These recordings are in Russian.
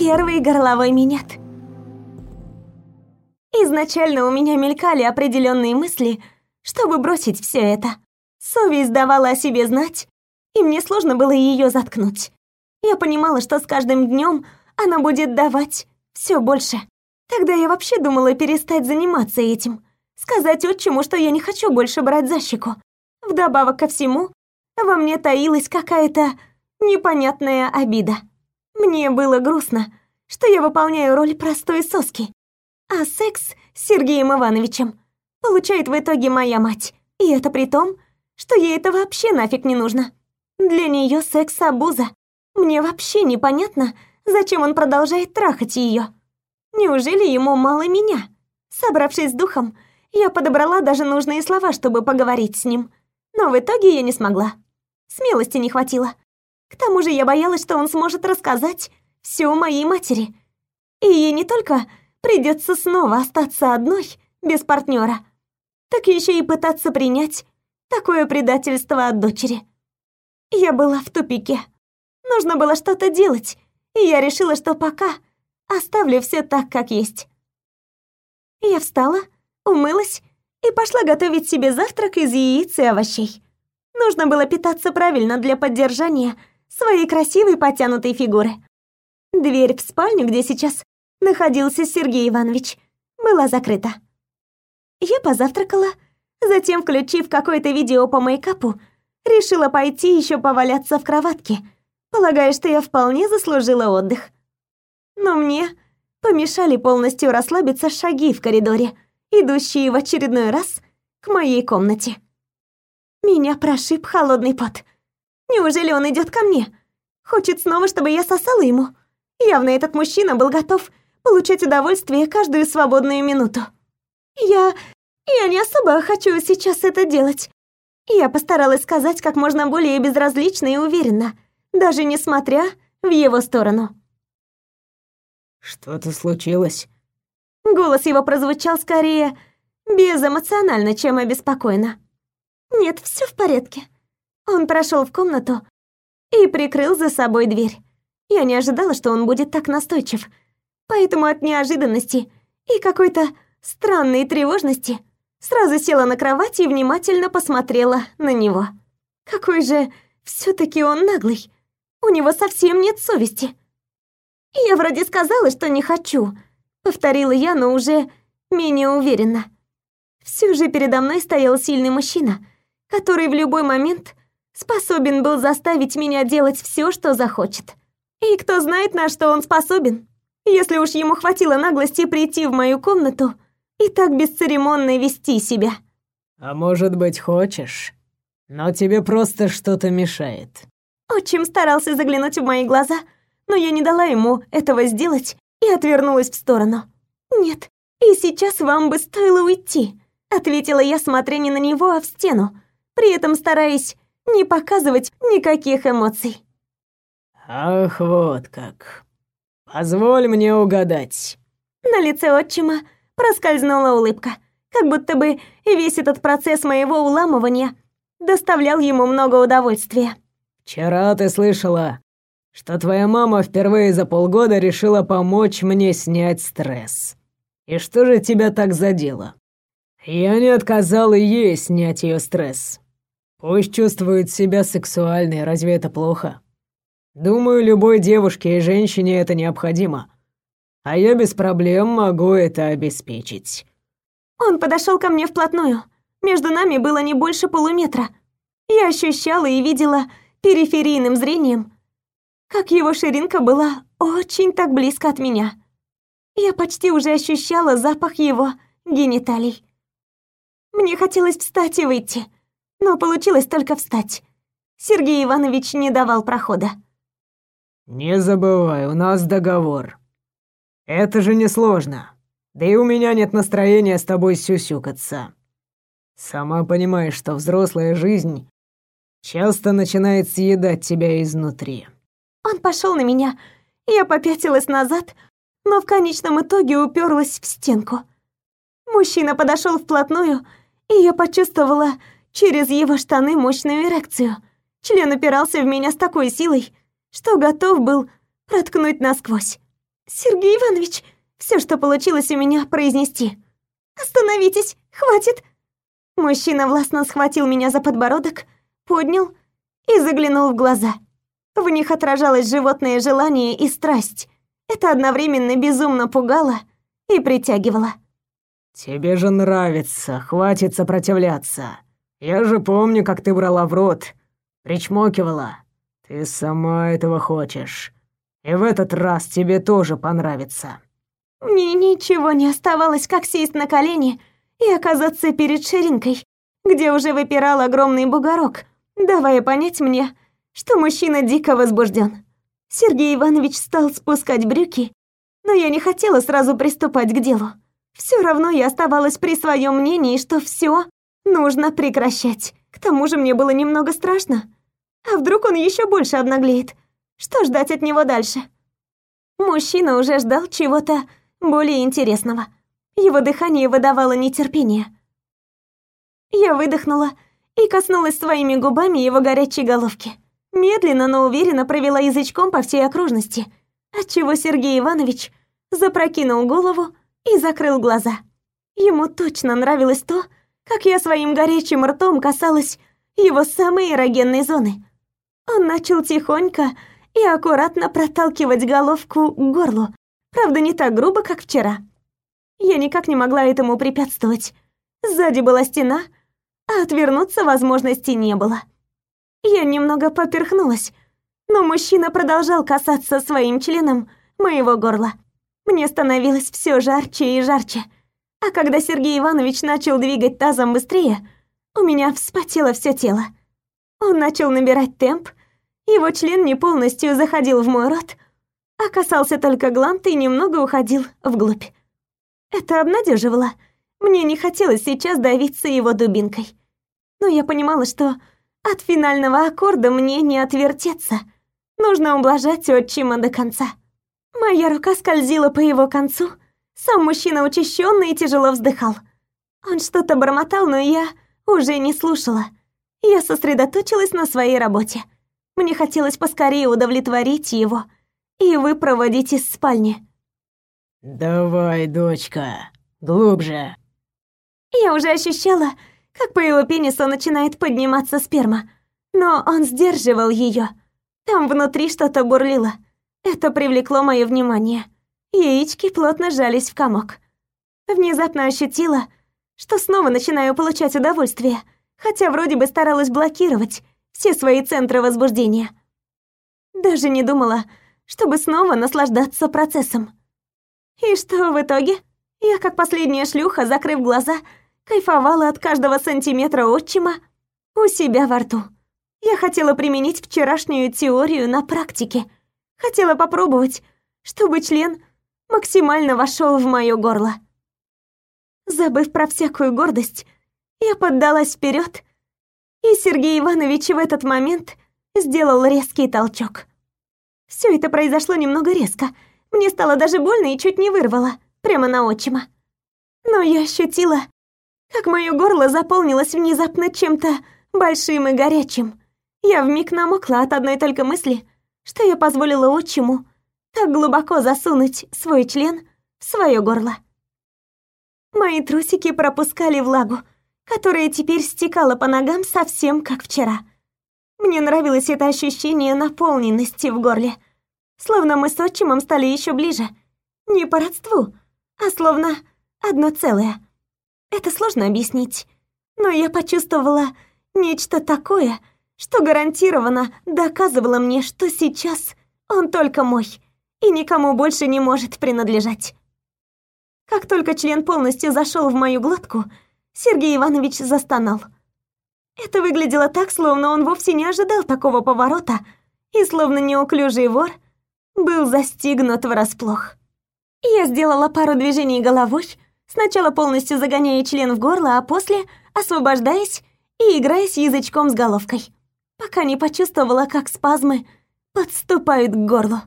Первый горловой минет. Изначально у меня мелькали определенные мысли, чтобы бросить все это. Совесть давала о себе знать, и мне сложно было ее заткнуть. Я понимала, что с каждым днем она будет давать все больше. Тогда я вообще думала перестать заниматься этим, сказать отчиму, что я не хочу больше брать за щеку. Вдобавок ко всему, во мне таилась какая-то непонятная обида. Мне было грустно, что я выполняю роль простой соски, а секс с Сергеем Ивановичем получает в итоге моя мать. И это при том, что ей это вообще нафиг не нужно. Для нее секс обуза. Мне вообще непонятно, зачем он продолжает трахать ее. Неужели ему мало меня? Собравшись с духом, я подобрала даже нужные слова, чтобы поговорить с ним. Но в итоге я не смогла. Смелости не хватило. К тому же я боялась, что он сможет рассказать все моей матери. И ей не только придется снова остаться одной, без партнера, так еще и пытаться принять такое предательство от дочери. Я была в тупике. Нужно было что-то делать, и я решила, что пока оставлю все так, как есть. Я встала, умылась и пошла готовить себе завтрак из яиц и овощей. Нужно было питаться правильно для поддержания своей красивой потянутой фигуры. Дверь в спальню, где сейчас находился Сергей Иванович, была закрыта. Я позавтракала, затем, включив какое-то видео по мейкапу, решила пойти еще поваляться в кроватке, полагая, что я вполне заслужила отдых. Но мне помешали полностью расслабиться шаги в коридоре, идущие в очередной раз к моей комнате. Меня прошиб холодный пот. Неужели он идет ко мне? Хочет снова, чтобы я сосала ему? Явно этот мужчина был готов получать удовольствие каждую свободную минуту. Я... я не особо хочу сейчас это делать. Я постаралась сказать как можно более безразлично и уверенно, даже несмотря в его сторону. «Что-то случилось?» Голос его прозвучал скорее безэмоционально, чем обеспокоенно. «Нет, все в порядке». Он прошел в комнату и прикрыл за собой дверь. Я не ожидала, что он будет так настойчив, поэтому от неожиданности и какой-то странной тревожности сразу села на кровать и внимательно посмотрела на него. Какой же все таки он наглый. У него совсем нет совести. «Я вроде сказала, что не хочу», — повторила я, но уже менее уверенно. Все же передо мной стоял сильный мужчина, который в любой момент способен был заставить меня делать все, что захочет. И кто знает, на что он способен, если уж ему хватило наглости прийти в мою комнату и так бесцеремонно вести себя. «А может быть, хочешь? Но тебе просто что-то мешает». Отчим старался заглянуть в мои глаза, но я не дала ему этого сделать и отвернулась в сторону. «Нет, и сейчас вам бы стоило уйти», — ответила я, смотря не на него, а в стену, при этом стараясь не показывать никаких эмоций. «Ах, вот как. Позволь мне угадать». На лице отчима проскользнула улыбка, как будто бы весь этот процесс моего уламывания доставлял ему много удовольствия. «Вчера ты слышала, что твоя мама впервые за полгода решила помочь мне снять стресс. И что же тебя так задело? Я не отказал и ей снять ее стресс. Пусть чувствует себя сексуальной, разве это плохо? Думаю, любой девушке и женщине это необходимо. А я без проблем могу это обеспечить. Он подошел ко мне вплотную. Между нами было не больше полуметра. Я ощущала и видела периферийным зрением, как его ширинка была очень так близко от меня. Я почти уже ощущала запах его гениталий. Мне хотелось встать и выйти, но получилось только встать. Сергей Иванович не давал прохода. «Не забывай, у нас договор. Это же несложно. Да и у меня нет настроения с тобой сюсюкаться. Сама понимаешь, что взрослая жизнь часто начинает съедать тебя изнутри». Он пошел на меня. Я попятилась назад, но в конечном итоге уперлась в стенку. Мужчина подошел вплотную, и я почувствовала через его штаны мощную эрекцию. Член упирался в меня с такой силой, что готов был проткнуть насквозь. Сергей Иванович, все, что получилось у меня произнести. Остановитесь, хватит. Мужчина властно схватил меня за подбородок, поднял и заглянул в глаза. В них отражалось животное желание и страсть. Это одновременно безумно пугало и притягивало. «Тебе же нравится, хватит сопротивляться. Я же помню, как ты брала в рот, причмокивала. Ты сама этого хочешь. И в этот раз тебе тоже понравится». Мне ничего не оставалось, как сесть на колени и оказаться перед ширинкой, где уже выпирал огромный бугорок, давая понять мне, что мужчина дико возбужден. Сергей Иванович стал спускать брюки, но я не хотела сразу приступать к делу. Все равно я оставалась при своем мнении, что все нужно прекращать. К тому же мне было немного страшно. А вдруг он еще больше обнаглеет? Что ждать от него дальше? Мужчина уже ждал чего-то более интересного. Его дыхание выдавало нетерпение. Я выдохнула и коснулась своими губами его горячей головки. Медленно, но уверенно провела язычком по всей окружности, отчего Сергей Иванович запрокинул голову и закрыл глаза. Ему точно нравилось то, как я своим горячим ртом касалась его самой эрогенной зоны. Он начал тихонько и аккуратно проталкивать головку к горлу, правда, не так грубо, как вчера. Я никак не могла этому препятствовать. Сзади была стена, а отвернуться возможности не было. Я немного поперхнулась, но мужчина продолжал касаться своим членом моего горла. Мне становилось все жарче и жарче. А когда Сергей Иванович начал двигать тазом быстрее, у меня вспотело все тело. Он начал набирать темп, его член не полностью заходил в мой рот, а касался только гланд и немного уходил вглубь. Это обнадеживало. Мне не хотелось сейчас давиться его дубинкой. Но я понимала, что от финального аккорда мне не отвертеться. Нужно ублажать отчима до конца. Моя рука скользила по его концу. Сам мужчина учащенно и тяжело вздыхал. Он что-то бормотал, но я уже не слушала. Я сосредоточилась на своей работе. Мне хотелось поскорее удовлетворить его и выпроводить из спальни. «Давай, дочка, глубже». Я уже ощущала, как по его пенису начинает подниматься сперма, но он сдерживал ее. Там внутри что-то бурлило. Это привлекло мое внимание. Яички плотно жались в комок. Внезапно ощутила, что снова начинаю получать удовольствие, хотя вроде бы старалась блокировать все свои центры возбуждения. Даже не думала, чтобы снова наслаждаться процессом. И что в итоге? Я, как последняя шлюха, закрыв глаза, кайфовала от каждого сантиметра отчима у себя во рту. Я хотела применить вчерашнюю теорию на практике. Хотела попробовать, чтобы член максимально вошел в мое горло. Забыв про всякую гордость, я поддалась вперед, и Сергей Иванович в этот момент сделал резкий толчок. Все это произошло немного резко. Мне стало даже больно и чуть не вырвало, прямо на отчима. Но я ощутила, как мое горло заполнилось внезапно чем-то большим и горячим. Я вмиг намокла от одной только мысли, что я позволила отчиму так глубоко засунуть свой член в свое горло. Мои трусики пропускали влагу, которая теперь стекала по ногам совсем как вчера. Мне нравилось это ощущение наполненности в горле. Словно мы с отчимом стали еще ближе. Не по родству, а словно одно целое. Это сложно объяснить. Но я почувствовала нечто такое, что гарантированно доказывало мне, что сейчас он только мой и никому больше не может принадлежать. Как только член полностью зашел в мою глотку, Сергей Иванович застонал – это выглядело так, словно он вовсе не ожидал такого поворота, и словно неуклюжий вор был застигнут врасплох. Я сделала пару движений головой, сначала полностью загоняя член в горло, а после освобождаясь и играясь язычком с головкой, пока не почувствовала, как спазмы подступают к горлу.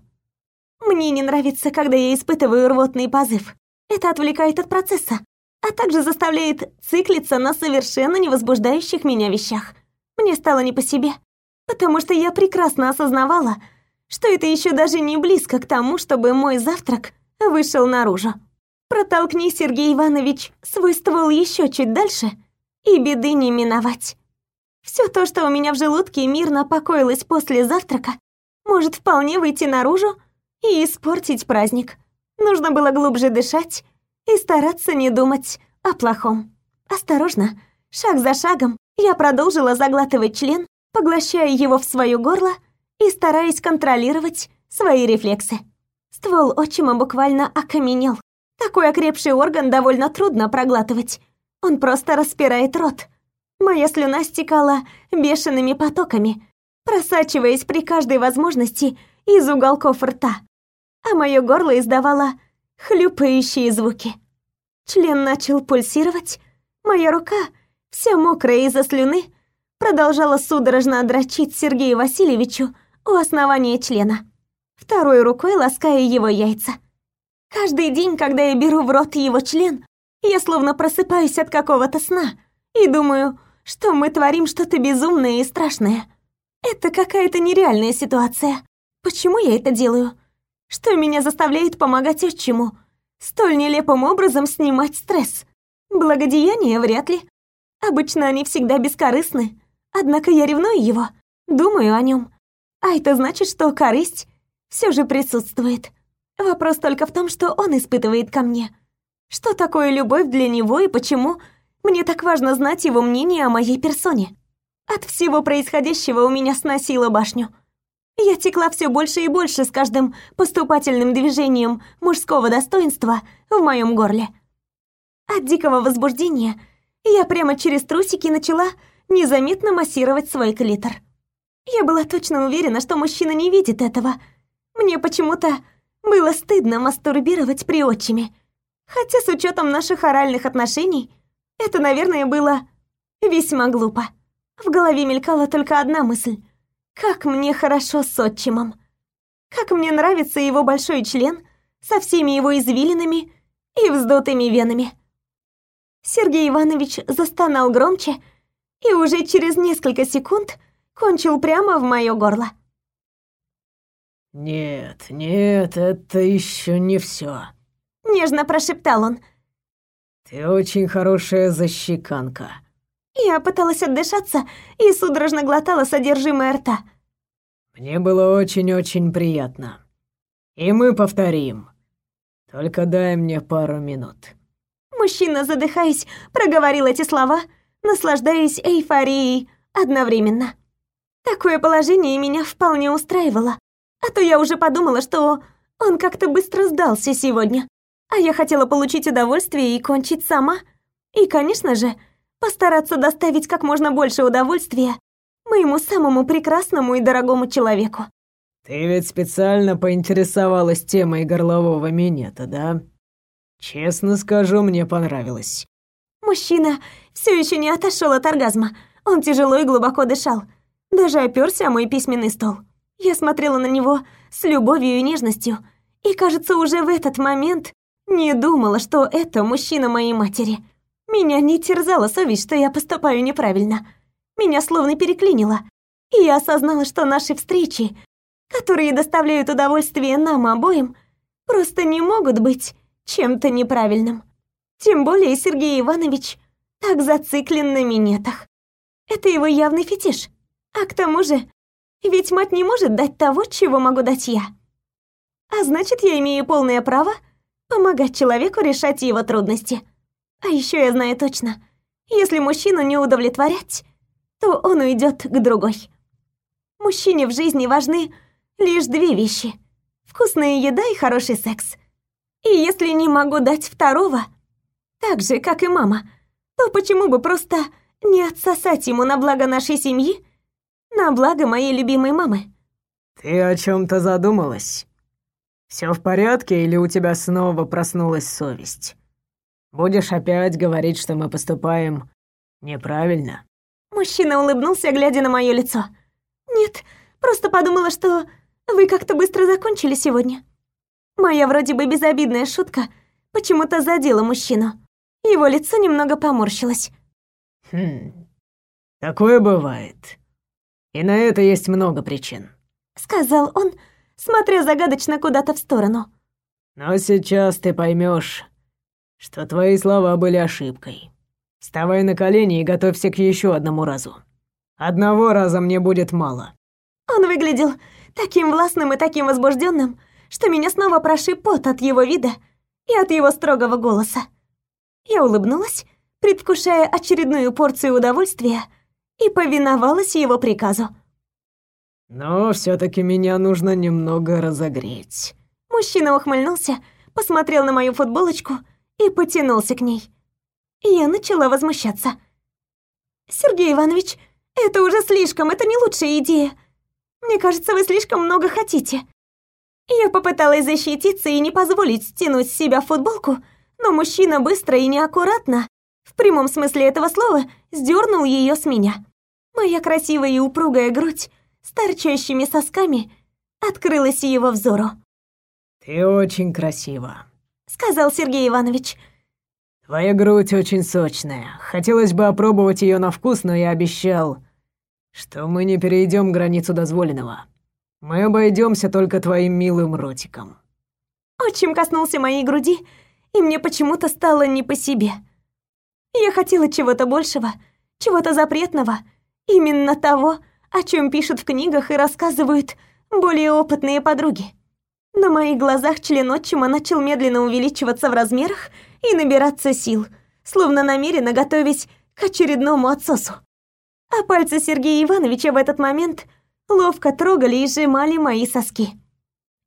Мне не нравится, когда я испытываю рвотный позыв. Это отвлекает от процесса, а также заставляет циклиться на совершенно не возбуждающих меня вещах. Мне стало не по себе, потому что я прекрасно осознавала, что это еще даже не близко к тому, чтобы мой завтрак вышел наружу. Протолкни, Сергей Иванович, свой ствол еще чуть дальше, и беды не миновать. Все то, что у меня в желудке мирно покоилось после завтрака, может вполне выйти наружу и испортить праздник. Нужно было глубже дышать и стараться не думать о плохом. Осторожно, шаг за шагом, я продолжила заглатывать член, поглощая его в свое горло и стараясь контролировать свои рефлексы. Ствол отчима буквально окаменел. Такой окрепший орган довольно трудно проглатывать. Он просто распирает рот. Моя слюна стекала бешеными потоками, просачиваясь при каждой возможности из уголков рта, а мое горло издавало хлюпающие звуки. Член начал пульсировать, моя рука, вся мокрая из-за слюны, продолжала судорожно дрочить Сергею Васильевичу у основания члена, второй рукой лаская его яйца. Каждый день, когда я беру в рот его член, я словно просыпаюсь от какого-то сна и думаю, что мы творим что-то безумное и страшное. Это какая-то нереальная ситуация. Почему я это делаю? Что меня заставляет помогать отчиму? Столь нелепым образом снимать стресс. Благодеяние вряд ли. Обычно они всегда бескорыстны. Однако я ревную его, думаю о нем. А это значит, что корысть все же присутствует. Вопрос только в том, что он испытывает ко мне. Что такое любовь для него и почему мне так важно знать его мнение о моей персоне. От всего происходящего у меня сносило башню. Я текла все больше и больше с каждым поступательным движением мужского достоинства в моем горле. От дикого возбуждения я прямо через трусики начала незаметно массировать свой клитор. Я была точно уверена, что мужчина не видит этого. Мне почему-то было стыдно мастурбировать при отчиме. Хотя с учетом наших оральных отношений, это, наверное, было весьма глупо. В голове мелькала только одна мысль. Как мне хорошо с отчимом. Как мне нравится его большой член со всеми его извилинами и вздутыми венами. Сергей Иванович застонал громче и уже через несколько секунд кончил прямо в моё горло. «Нет, нет, это еще не все. Нежно прошептал он. «Ты очень хорошая защеканка». Я пыталась отдышаться и судорожно глотала содержимое рта. «Мне было очень-очень приятно. И мы повторим. Только дай мне пару минут». Мужчина, задыхаясь, проговорил эти слова, наслаждаясь эйфорией одновременно. Такое положение меня вполне устраивало, а то я уже подумала, что он как-то быстро сдался сегодня, а я хотела получить удовольствие и кончить сама. И, конечно же, постараться доставить как можно больше удовольствия моему самому прекрасному и дорогому человеку. Ты ведь специально поинтересовалась темой горлового минета, да? Честно скажу, мне понравилось. Мужчина все еще не отошел от оргазма. Он тяжело и глубоко дышал. Даже оперся о мой письменный стол. Я смотрела на него с любовью и нежностью. И, кажется, уже в этот момент не думала, что это мужчина моей матери. Меня не терзала совесть, что я поступаю неправильно. Меня словно переклинило. И я осознала, что наши встречи, которые доставляют удовольствие нам обоим, просто не могут быть чем-то неправильным. Тем более Сергей Иванович так зациклен на минетах. Это его явный фетиш. А к тому же, ведь мать не может дать того, чего могу дать я. А значит, я имею полное право помогать человеку решать его трудности. А еще я знаю точно, если мужчину не удовлетворять, то он уйдет к другой. Мужчине в жизни важны лишь две вещи. Вкусная еда и хороший секс. И если не могу дать второго, так же, как и мама, то почему бы просто не отсосать ему на благо нашей семьи, на благо моей любимой мамы? Ты о чем то задумалась? Все в порядке или у тебя снова проснулась совесть? Будешь опять говорить, что мы поступаем неправильно? Мужчина улыбнулся, глядя на мое лицо. Нет, просто подумала, что вы как-то быстро закончили сегодня. Моя вроде бы безобидная шутка почему-то задела мужчину. Его лицо немного поморщилось. Хм. Такое бывает. И на это есть много причин. Сказал он, смотря загадочно куда-то в сторону. «Но сейчас ты поймешь, что твои слова были ошибкой. Вставай на колени и готовься к еще одному разу. Одного раза мне будет мало». Он выглядел таким властным и таким возбужденным, что меня снова прошиб пот от его вида и от его строгого голоса. Я улыбнулась, предвкушая очередную порцию удовольствия, и повиновалась его приказу. «Но все таки меня нужно немного разогреть». Мужчина ухмыльнулся, посмотрел на мою футболочку и потянулся к ней. Я начала возмущаться. «Сергей Иванович, это уже слишком, это не лучшая идея. Мне кажется, вы слишком много хотите». Я попыталась защититься и не позволить стянуть с себя футболку, но мужчина быстро и неаккуратно, в прямом смысле этого слова, сдернул ее с меня. Моя красивая и упругая грудь с торчащими сосками открылась его взору. «Ты очень красива», — сказал Сергей Иванович. «Твоя грудь очень сочная. Хотелось бы опробовать ее на вкус, но я обещал, что мы не перейдем границу дозволенного. Мы обойдемся только твоим милым ротиком». Отчим коснулся моей груди, и мне почему-то стало не по себе. Я хотела чего-то большего, чего-то запретного, именно того, о чем пишут в книгах и рассказывают более опытные подруги. На моих глазах член отчима начал медленно увеличиваться в размерах и набираться сил, словно намеренно готовясь к очередному отсосу. А пальцы Сергея Ивановича в этот момент ловко трогали и сжимали мои соски.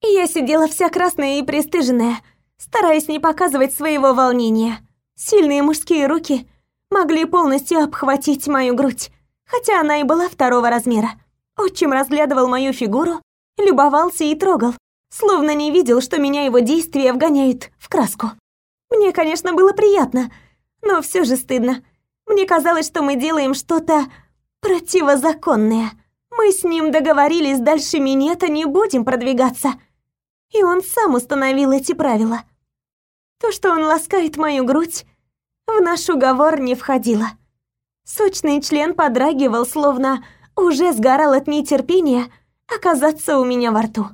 Я сидела вся красная и пристыженная, стараясь не показывать своего волнения. Сильные мужские руки могли полностью обхватить мою грудь, хотя она и была второго размера. Отчим разглядывал мою фигуру, любовался и трогал, словно не видел, что меня его действия вгоняют в краску. Мне, конечно, было приятно, но все же стыдно. Мне казалось, что мы делаем что-то противозаконное. Мы с ним договорились, дальше минета не будем продвигаться. И он сам установил эти правила. То, что он ласкает мою грудь, в наш уговор не входило. Сочный член подрагивал, словно уже сгорал от нетерпения оказаться у меня во рту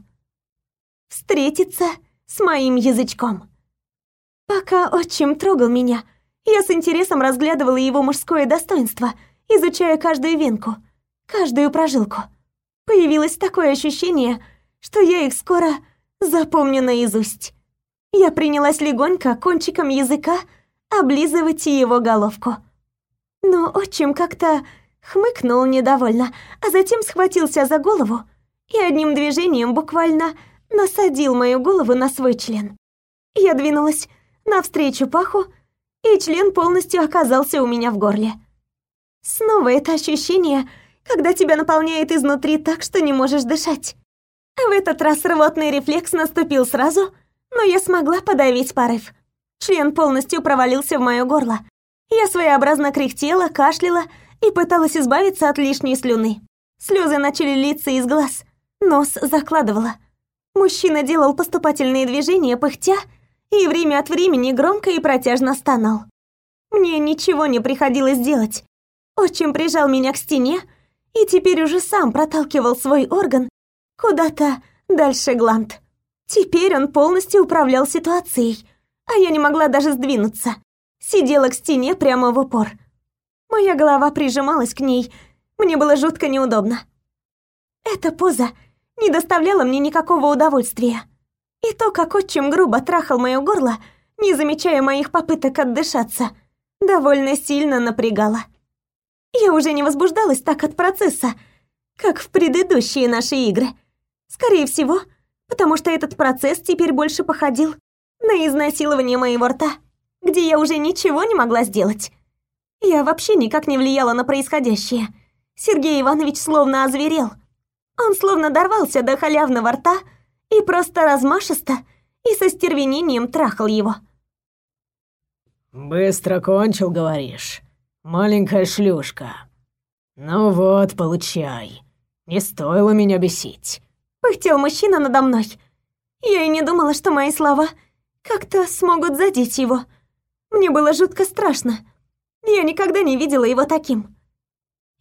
встретиться с моим язычком. Пока отчим трогал меня, я с интересом разглядывала его мужское достоинство, изучая каждую венку, каждую прожилку. Появилось такое ощущение, что я их скоро запомню наизусть. Я принялась легонько кончиком языка облизывать его головку. Но отчим как-то хмыкнул недовольно, а затем схватился за голову и одним движением буквально насадил мою голову на свой член. Я двинулась навстречу паху, и член полностью оказался у меня в горле. Снова это ощущение, когда тебя наполняет изнутри так, что не можешь дышать. В этот раз рвотный рефлекс наступил сразу, но я смогла подавить порыв. Член полностью провалился в моё горло. Я своеобразно кряхтела, кашляла и пыталась избавиться от лишней слюны. Слезы начали литься из глаз, нос закладывало. Мужчина делал поступательные движения, пыхтя, и время от времени громко и протяжно стонал. Мне ничего не приходилось делать. Отчим прижал меня к стене и теперь уже сам проталкивал свой орган куда-то дальше гланд. Теперь он полностью управлял ситуацией, а я не могла даже сдвинуться. Сидела к стене прямо в упор. Моя голова прижималась к ней, мне было жутко неудобно. Эта поза не доставляло мне никакого удовольствия. И то, как отчим грубо трахал моё горло, не замечая моих попыток отдышаться, довольно сильно напрягало. Я уже не возбуждалась так от процесса, как в предыдущие наши игры. Скорее всего, потому что этот процесс теперь больше походил на изнасилование моего рта, где я уже ничего не могла сделать. Я вообще никак не влияла на происходящее. Сергей Иванович словно озверел — он словно дорвался до халявного рта и просто размашисто и со стервенением трахал его. «Быстро кончил, говоришь? Маленькая шлюшка. Ну вот, получай. Не стоило меня бесить». Пыхтел мужчина надо мной. Я и не думала, что мои слова как-то смогут задеть его. Мне было жутко страшно. Я никогда не видела его таким.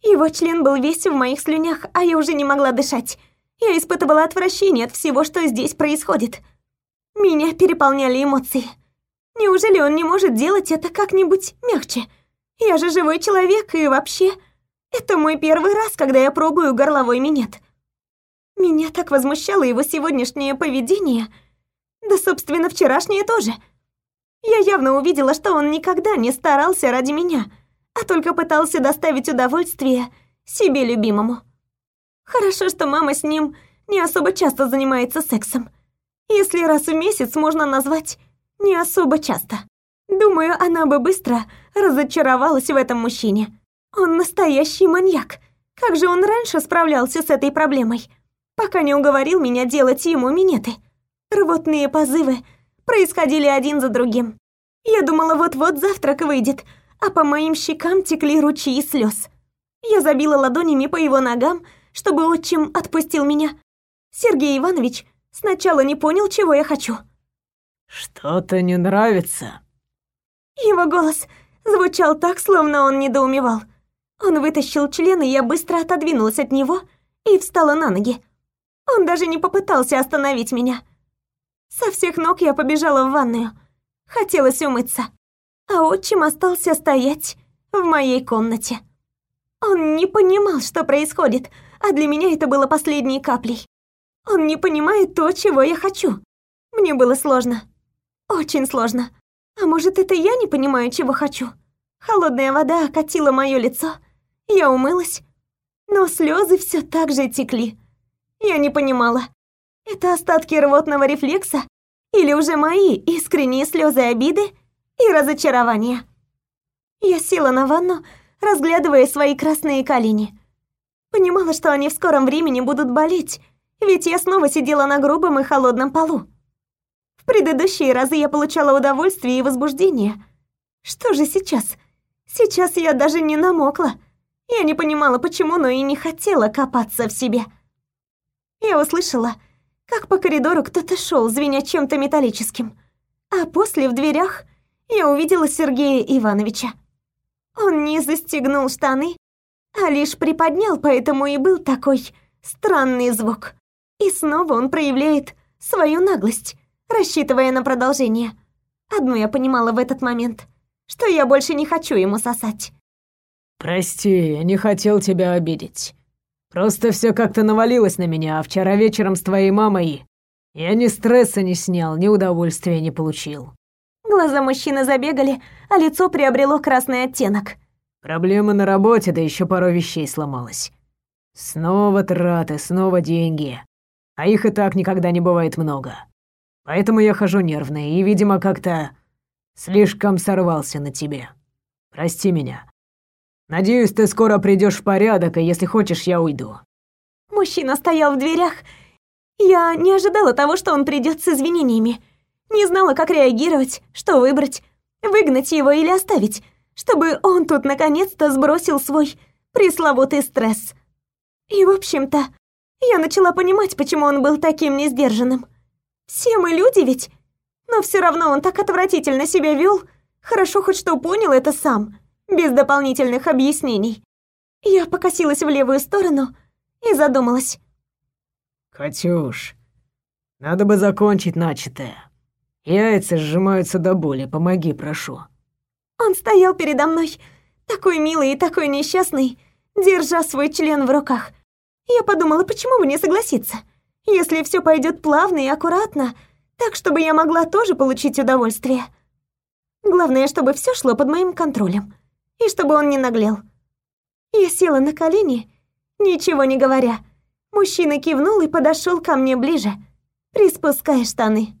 Его член был весь в моих слюнях, а я уже не могла дышать. Я испытывала отвращение от всего, что здесь происходит. Меня переполняли эмоции. Неужели он не может делать это как-нибудь мягче? Я же живой человек, и вообще... Это мой первый раз, когда я пробую горловой минет. Меня так возмущало его сегодняшнее поведение. Да, собственно, вчерашнее тоже. Я явно увидела, что он никогда не старался ради меня, а только пытался доставить удовольствие себе любимому. Хорошо, что мама с ним не особо часто занимается сексом. Если раз в месяц можно назвать не особо часто. Думаю, она бы быстро разочаровалась в этом мужчине. Он настоящий маньяк. Как же он раньше справлялся с этой проблемой, пока не уговорил меня делать ему минеты. Рвотные позывы происходили один за другим. Я думала, вот-вот завтрак выйдет, а по моим щекам текли ручьи слез. Я забила ладонями по его ногам, чтобы отчим отпустил меня. Сергей Иванович сначала не понял, чего я хочу. «Что-то не нравится?» Его голос звучал так, словно он недоумевал. Он вытащил член, и я быстро отодвинулась от него и встала на ноги. Он даже не попытался остановить меня. Со всех ног я побежала в ванную. Хотелось умыться. А отчим остался стоять в моей комнате. Он не понимал, что происходит, а для меня это было последней каплей. Он не понимает то, чего я хочу. Мне было сложно. Очень сложно. А может, это я не понимаю, чего хочу? Холодная вода окатила мое лицо. Я умылась. Но слезы все так же текли. Я не понимала. Это остатки рвотного рефлекса или уже мои искренние слезы обиды и разочарования? Я села на ванну, разглядывая свои красные колени. Понимала, что они в скором времени будут болеть, ведь я снова сидела на грубом и холодном полу. В предыдущие разы я получала удовольствие и возбуждение. Что же сейчас? Сейчас я даже не намокла. Я не понимала, почему, но и не хотела копаться в себе. Я услышала, как по коридору кто-то шел, звеня чем-то металлическим. А после в дверях я увидела Сергея Ивановича. Он не застегнул штаны, а лишь приподнял, поэтому и был такой странный звук. И снова он проявляет свою наглость рассчитывая на продолжение. Одну я понимала в этот момент, что я больше не хочу ему сосать. «Прости, я не хотел тебя обидеть. Просто все как-то навалилось на меня, а вчера вечером с твоей мамой я ни стресса не снял, ни удовольствия не получил». Глаза мужчины забегали, а лицо приобрело красный оттенок. Проблемы на работе, да еще пару вещей сломалось. Снова траты, снова деньги. А их и так никогда не бывает много. Поэтому я хожу нервный и, видимо, как-то слишком сорвался на тебе. Прости меня. Надеюсь, ты скоро придешь в порядок, и если хочешь, я уйду». Мужчина стоял в дверях. Я не ожидала того, что он придет с извинениями. Не знала, как реагировать, что выбрать, выгнать его или оставить, чтобы он тут наконец-то сбросил свой пресловутый стресс. И, в общем-то, я начала понимать, почему он был таким несдержанным. Все мы люди ведь. Но все равно он так отвратительно себя вел. Хорошо хоть что понял это сам, без дополнительных объяснений. Я покосилась в левую сторону и задумалась. «Катюш, надо бы закончить начатое. Яйца сжимаются до боли, помоги, прошу». Он стоял передо мной, такой милый и такой несчастный, держа свой член в руках. Я подумала, почему бы не согласиться? если все пойдет плавно и аккуратно, так, чтобы я могла тоже получить удовольствие. Главное, чтобы все шло под моим контролем, и чтобы он не наглел. Я села на колени, ничего не говоря. Мужчина кивнул и подошел ко мне ближе, приспуская штаны.